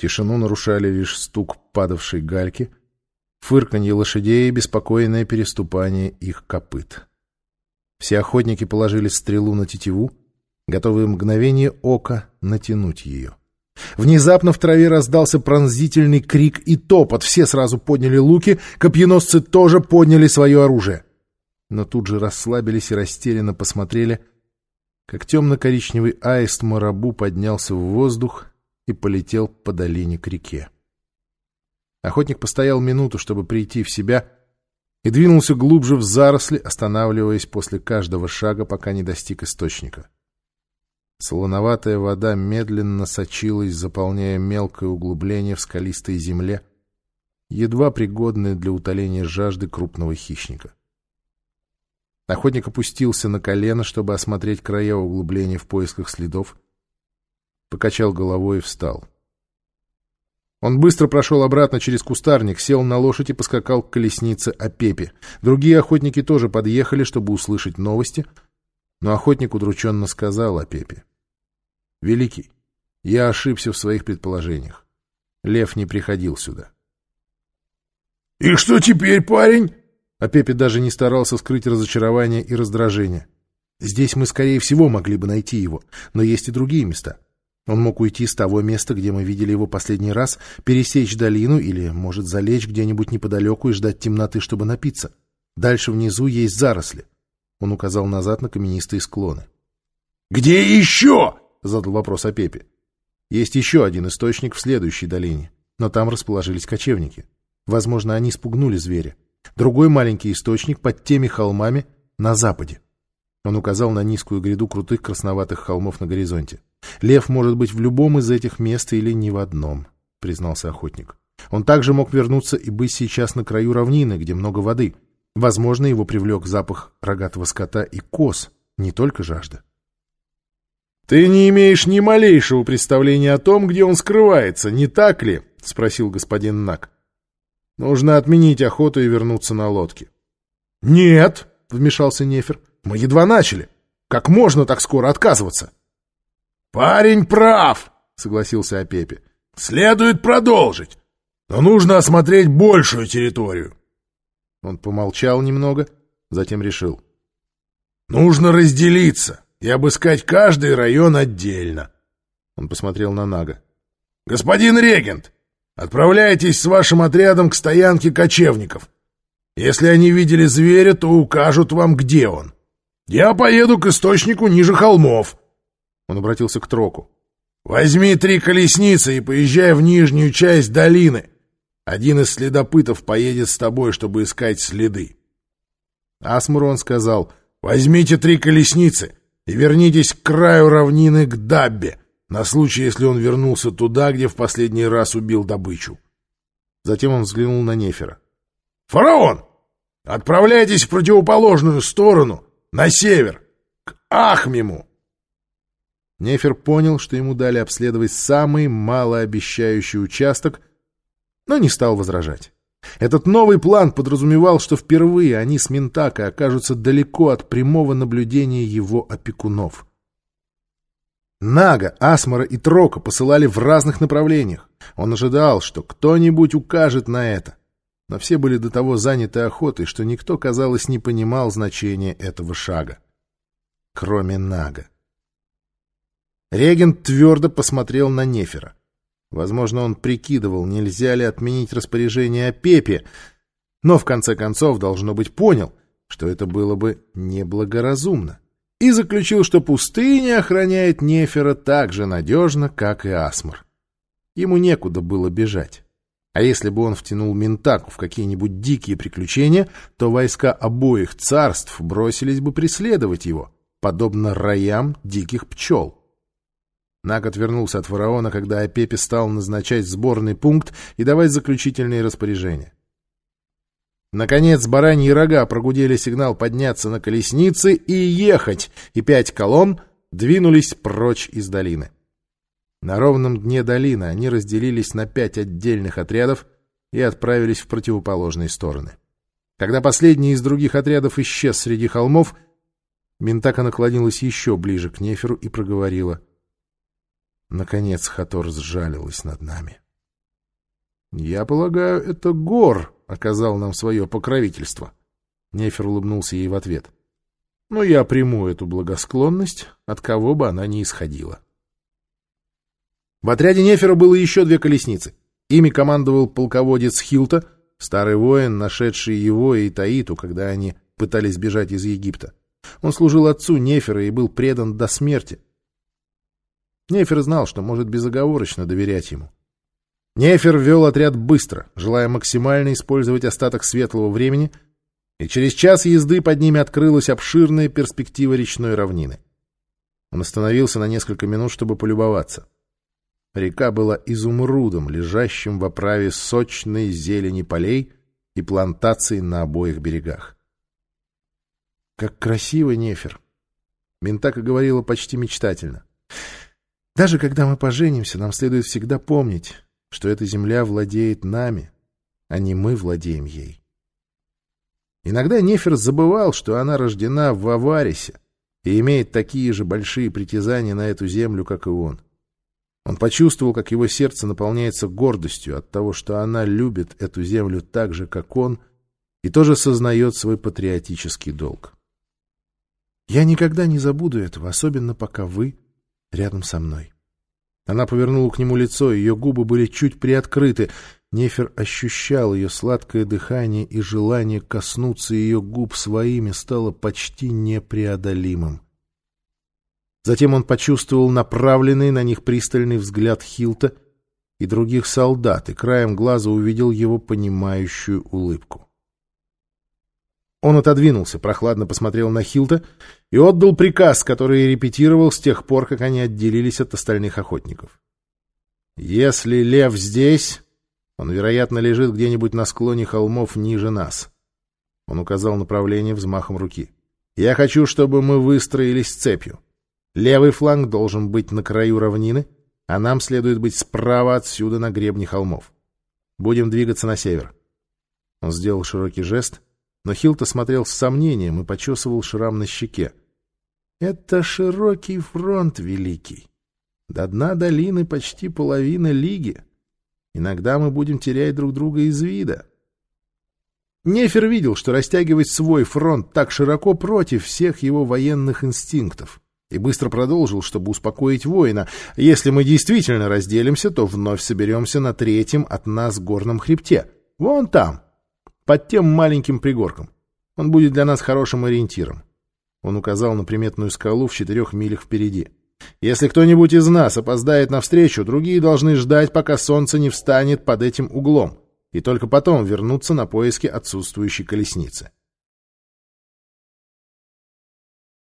Тишину нарушали лишь стук падавшей гальки, фырканье лошадей и беспокойное переступание их копыт. Все охотники положили стрелу на тетиву, готовые мгновение ока натянуть ее. Внезапно в траве раздался пронзительный крик и топот. Все сразу подняли луки, копьеносцы тоже подняли свое оружие. Но тут же расслабились и растерянно посмотрели, как темно-коричневый аист Марабу поднялся в воздух и полетел по долине к реке. Охотник постоял минуту, чтобы прийти в себя, и двинулся глубже в заросли, останавливаясь после каждого шага, пока не достиг источника. Солоноватая вода медленно сочилась, заполняя мелкое углубление в скалистой земле, едва пригодное для утоления жажды крупного хищника. Охотник опустился на колено, чтобы осмотреть края углубления в поисках следов, покачал головой и встал. Он быстро прошел обратно через кустарник, сел на лошадь и поскакал к колеснице Апепе. Другие охотники тоже подъехали, чтобы услышать новости, но охотник удрученно сказал Апепе. Великий, я ошибся в своих предположениях. Лев не приходил сюда. — И что теперь, парень? А Пепе даже не старался скрыть разочарование и раздражение. Здесь мы, скорее всего, могли бы найти его, но есть и другие места. Он мог уйти с того места, где мы видели его последний раз, пересечь долину или, может, залечь где-нибудь неподалеку и ждать темноты, чтобы напиться. Дальше внизу есть заросли. Он указал назад на каменистые склоны. — Где еще? — задал вопрос о Пепе. Есть еще один источник в следующей долине, но там расположились кочевники. Возможно, они спугнули зверя. Другой маленький источник под теми холмами на западе. Он указал на низкую гряду крутых красноватых холмов на горизонте. «Лев может быть в любом из этих мест или ни в одном», — признался охотник. «Он также мог вернуться и быть сейчас на краю равнины, где много воды. Возможно, его привлек запах рогатого скота и коз, не только жажда». «Ты не имеешь ни малейшего представления о том, где он скрывается, не так ли?» — спросил господин Нак. «Нужно отменить охоту и вернуться на лодке». «Нет!» — вмешался Нефер. «Мы едва начали. Как можно так скоро отказываться?» «Парень прав!» — согласился Апепе. «Следует продолжить, но нужно осмотреть большую территорию». Он помолчал немного, затем решил. «Нужно разделиться и обыскать каждый район отдельно. Он посмотрел на Нага. «Господин регент, отправляйтесь с вашим отрядом к стоянке кочевников. Если они видели зверя, то укажут вам, где он. Я поеду к источнику ниже холмов». Он обратился к Троку. «Возьми три колесницы и поезжай в нижнюю часть долины. Один из следопытов поедет с тобой, чтобы искать следы». Асмурон сказал, «Возьмите три колесницы и вернитесь к краю равнины к Даббе, на случай, если он вернулся туда, где в последний раз убил добычу. Затем он взглянул на Нефера. «Фараон, отправляйтесь в противоположную сторону, на север, к Ахмиму!» Нефер понял, что ему дали обследовать самый малообещающий участок, но не стал возражать. Этот новый план подразумевал, что впервые они с Ментакой окажутся далеко от прямого наблюдения его опекунов. Нага, Асмара и Трока посылали в разных направлениях. Он ожидал, что кто-нибудь укажет на это. Но все были до того заняты охотой, что никто, казалось, не понимал значения этого шага. Кроме Нага. Регент твердо посмотрел на Нефера. Возможно, он прикидывал, нельзя ли отменить распоряжение о Пепе, но в конце концов, должно быть, понял, что это было бы неблагоразумно, и заключил, что пустыня охраняет Нефера так же надежно, как и Асмар. Ему некуда было бежать. А если бы он втянул Ментаку в какие-нибудь дикие приключения, то войска обоих царств бросились бы преследовать его, подобно роям диких пчел. Наг отвернулся от фараона, когда Апепе стал назначать сборный пункт и давать заключительные распоряжения. Наконец бараньи рога прогудели сигнал подняться на колесницы и ехать, и пять колонн двинулись прочь из долины. На ровном дне долины они разделились на пять отдельных отрядов и отправились в противоположные стороны. Когда последний из других отрядов исчез среди холмов, Ментака наклонилась еще ближе к Неферу и проговорила — Наконец Хатор сжалилась над нами. Я полагаю, это Гор оказал нам свое покровительство. Нефер улыбнулся ей в ответ. Но я приму эту благосклонность, от кого бы она ни исходила. В отряде Нефера было еще две колесницы. Ими командовал полководец Хилта, старый воин, нашедший его и Таиту, когда они пытались бежать из Египта. Он служил отцу Нефера и был предан до смерти. Нефер знал, что может безоговорочно доверять ему. Нефер вел отряд быстро, желая максимально использовать остаток светлого времени, и через час езды под ними открылась обширная перспектива речной равнины. Он остановился на несколько минут, чтобы полюбоваться. Река была изумрудом, лежащим в оправе сочной зелени полей и плантаций на обоих берегах. Как красиво, Нефер! Ментака говорила почти мечтательно. Даже когда мы поженимся, нам следует всегда помнить, что эта земля владеет нами, а не мы владеем ей. Иногда Нефер забывал, что она рождена в Аварисе и имеет такие же большие притязания на эту землю, как и он. Он почувствовал, как его сердце наполняется гордостью от того, что она любит эту землю так же, как он, и тоже сознает свой патриотический долг. «Я никогда не забуду этого, особенно пока вы рядом со мной». Она повернула к нему лицо, ее губы были чуть приоткрыты. Нефер ощущал ее сладкое дыхание, и желание коснуться ее губ своими стало почти непреодолимым. Затем он почувствовал направленный на них пристальный взгляд Хилта и других солдат, и краем глаза увидел его понимающую улыбку. Он отодвинулся, прохладно посмотрел на Хилта и отдал приказ, который репетировал с тех пор, как они отделились от остальных охотников. «Если лев здесь, он, вероятно, лежит где-нибудь на склоне холмов ниже нас». Он указал направление взмахом руки. «Я хочу, чтобы мы выстроились цепью. Левый фланг должен быть на краю равнины, а нам следует быть справа отсюда на гребне холмов. Будем двигаться на север». Он сделал широкий жест — но Хилта смотрел с сомнением и почесывал шрам на щеке. «Это широкий фронт, Великий. До дна долины почти половина лиги. Иногда мы будем терять друг друга из вида». Нефер видел, что растягивать свой фронт так широко против всех его военных инстинктов, и быстро продолжил, чтобы успокоить воина. «Если мы действительно разделимся, то вновь соберемся на третьем от нас горном хребте. Вон там, под тем маленьким пригорком. Он будет для нас хорошим ориентиром. Он указал на приметную скалу в четырех милях впереди. Если кто-нибудь из нас опоздает навстречу, другие должны ждать, пока солнце не встанет под этим углом, и только потом вернуться на поиски отсутствующей колесницы.